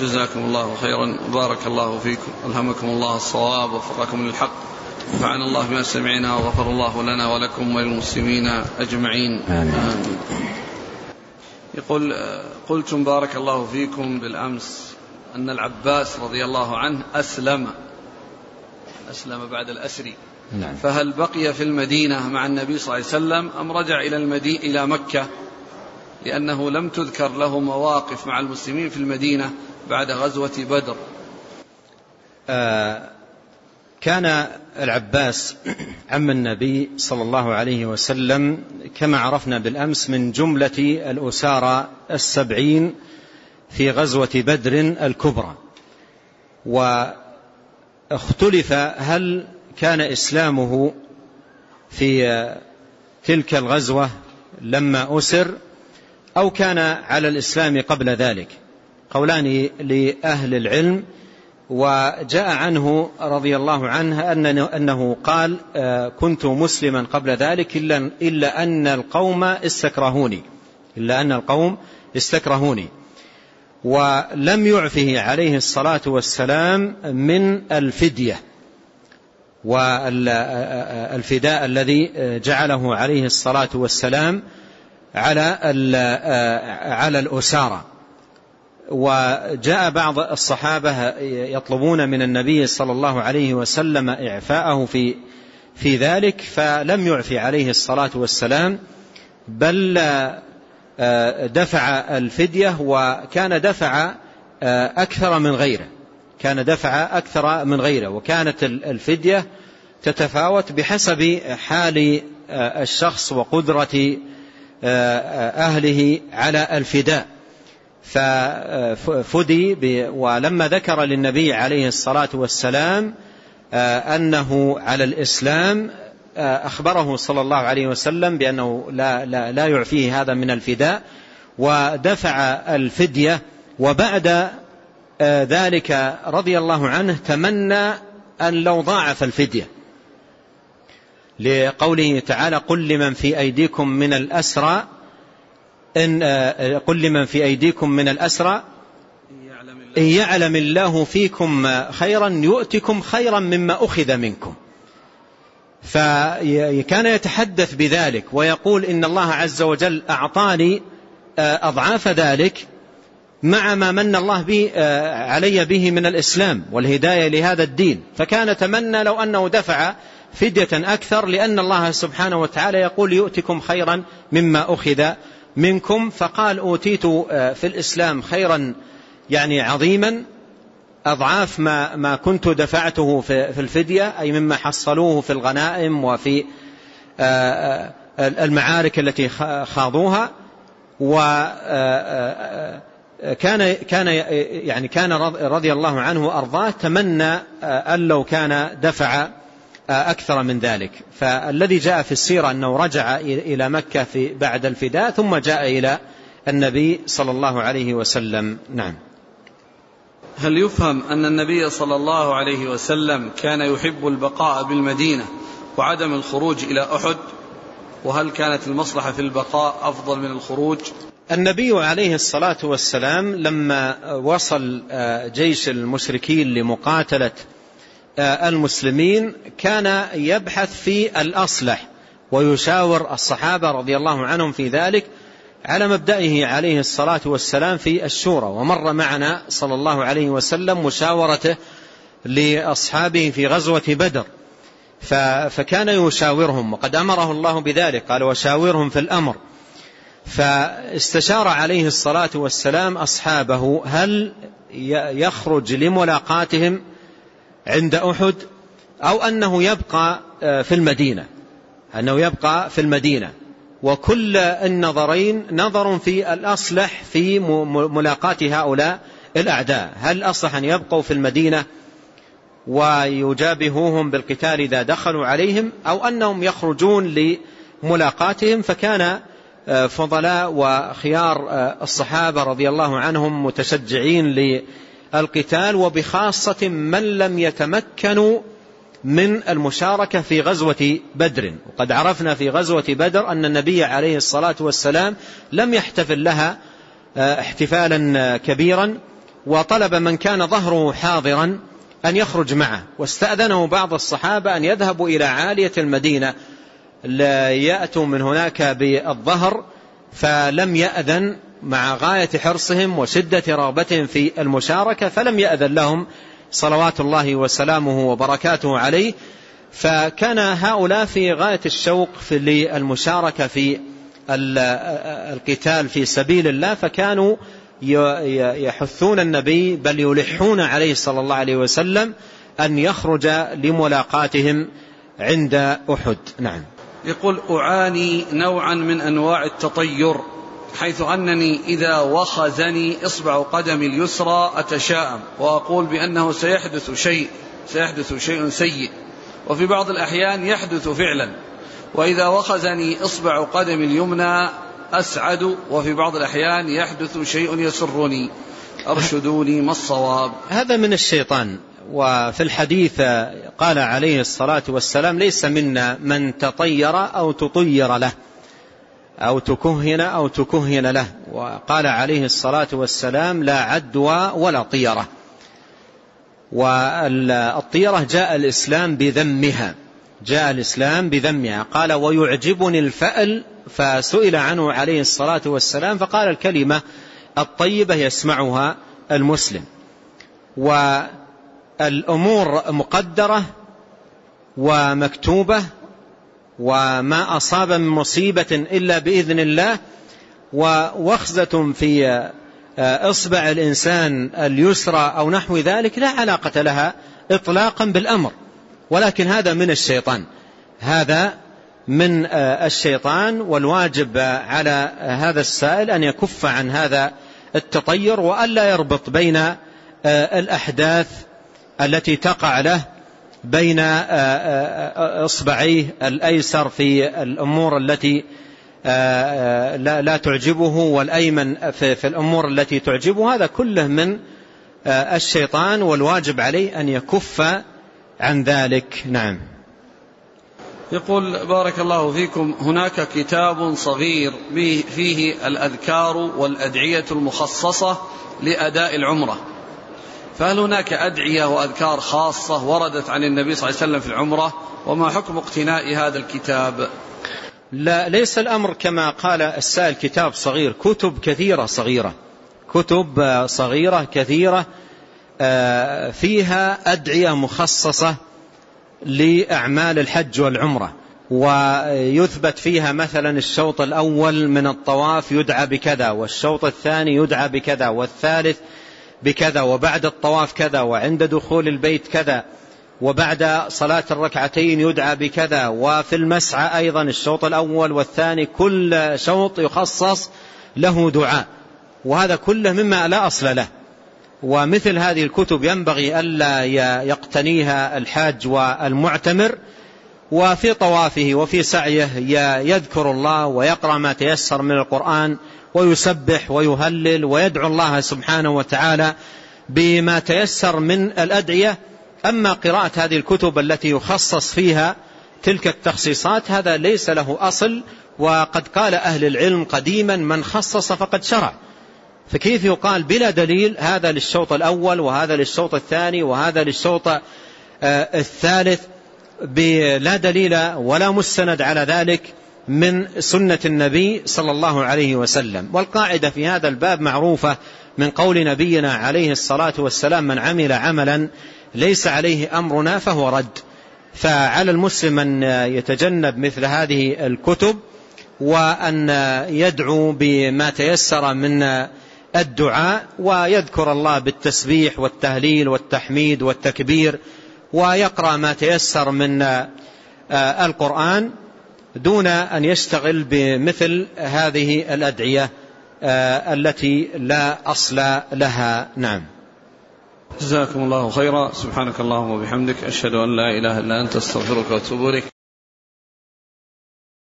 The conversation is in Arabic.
جزاكم الله خيرا. بارك الله فيكم. ألهمكم الله الصواب. ووفقكم للحق. نفعنا الله بما سمعنا. وغفر الله لنا ولكم وللمسلمين أجمعين. آمين. آمين. يقول قلتم بارك الله فيكم بالأمس أن العباس رضي الله عنه أسلم. أسلم بعد الأسر. نعم. فهل بقي في المدينة مع النبي صلى الله عليه وسلم أم رجع إلى المدينة إلى مكة؟ لأنه لم تذكر له مواقف مع المسلمين في المدينة. بعد غزوة بدر. آه كان العباس عم النبي صلى الله عليه وسلم كما عرفنا بالأمس من جملة الأسارى السبعين في غزوة بدر الكبرى. واختلف هل كان إسلامه في تلك الغزوة لما أسر أو كان على الإسلام قبل ذلك. قولان لأهل العلم وجاء عنه رضي الله عنه أنه قال كنت مسلما قبل ذلك إلا أن القوم استكرهوني. إلا أن القوم استكرهوني. ولم يعفه عليه الصلاة والسلام من الفدية. والفداء الذي جعله عليه الصلاة والسلام على على الأسارة. وجاء بعض الصحابة يطلبون من النبي صلى الله عليه وسلم إعفاءه في في ذلك فلم يعفي عليه الصلاة والسلام بل دفع الفدية وكان دفع أكثر من غيره كان دفع أكثر من غيره وكانت الفدية تتفاوت بحسب حال الشخص وقدرة أهله على الفداء. ففدي ولما ذكر للنبي عليه الصلاة والسلام أنه على الإسلام أخبره صلى الله عليه وسلم بأنه لا, لا, لا يعفيه هذا من الفداء ودفع الفدية وبعد ذلك رضي الله عنه تمنى أن لو ضاعف الفدية. لقوله تعالى قل لمن في أيديكم من الأسرى إن قل لمن في أيديكم من الأسرى إن يعلم الله فيكم خيرا يؤتكم خيرا مما أخذ منكم. فكان يتحدث بذلك ويقول إن الله عز وجل أعطاني أضعاف ذلك مع ما من الله به علي به من الإسلام والهداية لهذا الدين. فكان تمنى لو أنه دفع فدية أكثر لأن الله سبحانه وتعالى يقول يؤتكم خيرا مما أخذ منكم فقال أوتيت في الإسلام خيرا يعني عظيما أضعاف ما, ما كنت دفعته في الفدية أي مما حصلوه في الغنائم وفي المعارك التي خاضوها. وكان كان يعني كان رضي الله عنه وأرضاه تمنى أن لو كان دفع أكثر من ذلك. فالذي جاء في السيرة أنه رجع إلى مكة في بعد الفداء ثم جاء إلى النبي صلى الله عليه وسلم. نعم. هل يفهم أن النبي صلى الله عليه وسلم كان يحب البقاء بالمدينة وعدم الخروج إلى أحد؟ وهل كانت المصلحة في البقاء أفضل من الخروج؟ النبي عليه الصلاة والسلام لما وصل جيش المشركين لمقاتلة المسلمين كان يبحث في الأصلح ويشاور الصحابة رضي الله عنهم في ذلك على مبدئه عليه الصلاة والسلام في الشورى. ومر معنا صلى الله عليه وسلم مشاورته لأصحابه في غزوة بدر. فكان يشاورهم وقد أمره الله بذلك. قال وشاورهم في الأمر. فاستشار عليه الصلاة والسلام أصحابه هل يخرج لملاقاتهم عند أحد أو أنه يبقى في المدينة. أنه يبقى في المدينة. وكل النظرين نظر في الأصلح في ملاقاة هؤلاء الأعداء. هل أصلح أن يبقوا في المدينة ويجابهوهم بالقتال إذا دخلوا عليهم أو أنهم يخرجون لملاقاتهم؟ فكان فضلاء وخيار الصحابة رضي الله عنهم متشجعين للقتال وبخاصة من لم يتمكنوا من المشاركة في غزوة بدر. وقد عرفنا في غزوة بدر أن النبي عليه الصلاة والسلام لم يحتفل لها احتفالا كبيرا وطلب من كان ظهره حاضرا أن يخرج معه. واستأذنه بعض الصحابة أن يذهبوا إلى عالية المدينة يأتوا من هناك بالظهر فلم يأذن مع غاية حرصهم وشدة رغبتهم في المشاركة فلم يأذن لهم صلوات الله وسلامه وبركاته عليه. فكان هؤلاء في غاية الشوق في للمشاركة في القتال في سبيل الله فكانوا يحثون النبي بل يلحون عليه صلى الله عليه وسلم أن يخرج لملاقاتهم عند أحد. نعم. يقول أعاني نوعا من أنواع التطير. حيث أنني إذا وخزني إصبع قدمي اليسرى أتشاءم وأقول بأنه سيحدث شيء سيحدث شيء سيء. وفي بعض الأحيان يحدث فعلا. وإذا وخزني إصبع قدمي اليمنى أسعد وفي بعض الأحيان يحدث شيء يسرني. أرشدوني ما الصواب؟ هذا من الشيطان. وفي الحديث قال عليه الصلاة والسلام ليس منا من تطير أو تطير له. أو تكهن أو تكهن له. وقال عليه الصلاة والسلام لا عدوى ولا طيرة. والطيرة جاء الإسلام بذمها. جاء الإسلام بذمها. قال ويعجبني الفأل فسئل عنه عليه الصلاة والسلام فقال الكلمة الطيبة يسمعها المسلم. والأمور مقدرة ومكتوبة وما أصاب من مصيبة إلا بإذن الله ووخزة في إصبع الإنسان اليسرى أو نحو ذلك لا علاقة لها إطلاقا بالأمر ولكن هذا من الشيطان. هذا من الشيطان والواجب على هذا السائل أن يكف عن هذا التطير وألا يربط بين الأحداث التي تقع له بين إصبعيه الأيسر في الأمور التي لا تعجبه والأيمن في الأمور التي تعجبه. هذا كله من الشيطان والواجب عليه أن يكف عن ذلك. نعم. يقول بارك الله فيكم. هناك كتاب صغير فيه الأذكار والأدعية المخصصة لأداء العمرة. فهل هناك أدعية وأذكار خاصة وردت عن النبي صلى الله عليه وسلم في العمرة؟ وما حكم اقتناء هذا الكتاب؟ لا ليس الأمر كما قال السائل كتاب صغير كتب كثيرة صغيرة. كتب صغيرة كثيرة فيها أدعية مخصصة لأعمال الحج والعمرة. ويثبت فيها مثلا الشوط الأول من الطواف يدعى بكذا والشوط الثاني يدعى بكذا والثالث بكذا وبعد الطواف كذا وعند دخول البيت كذا وبعد صلاة الركعتين يدعى بكذا وفي المسعى أيضا الشوط الأول والثاني كل شوط يخصص له دعاء وهذا كله مما لا أصل له ومثل هذه الكتب ينبغي ألا يقتنيها الحاج والمعتمر وفي طوافه وفي سعيه يذكر الله ويقرأ ما تيسر من القرآن ويسبح ويهلل ويدعو الله سبحانه وتعالى بما تيسر من الأدعية. أما قراءة هذه الكتب التي يخصص فيها تلك التخصيصات هذا ليس له أصل وقد قال أهل العلم قديما من خصص فقد شرع. فكيف يقال بلا دليل هذا للشوط الأول وهذا للشوط الثاني وهذا للشوط الثالث؟ بلا دليل ولا مستند على ذلك من سنة النبي صلى الله عليه وسلم. والقاعدة في هذا الباب معروفة من قول نبينا عليه الصلاة والسلام من عمل عملا ليس عليه أمرنا فهو رد فعلى المسلم أن يتجنب مثل هذه الكتب وأن يدعو بما تيسر من الدعاء ويذكر الله بالتسبيح والتهليل والتحميد والتكبير. ويقرأ ما تيسر من القرآن دون أن يشتغل بمثل هذه الأدعية التي لا أصل لها. نعم. جزاكم الله خيرا. سبحانك اللهم وبحمدك أشهد أن لا إله إلا أنت أستغفرك وأتوب إليك.